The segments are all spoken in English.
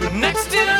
Next to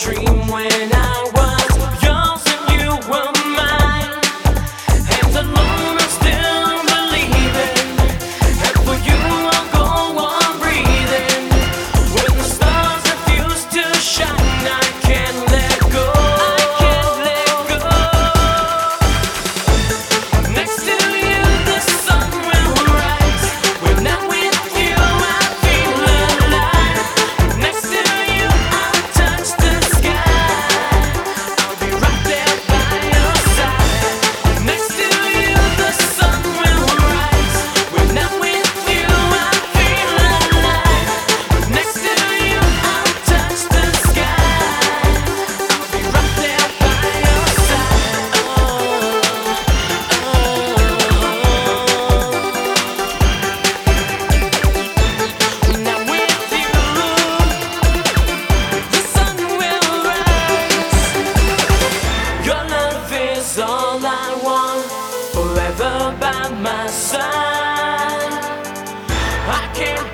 dream when I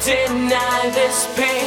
deny this pain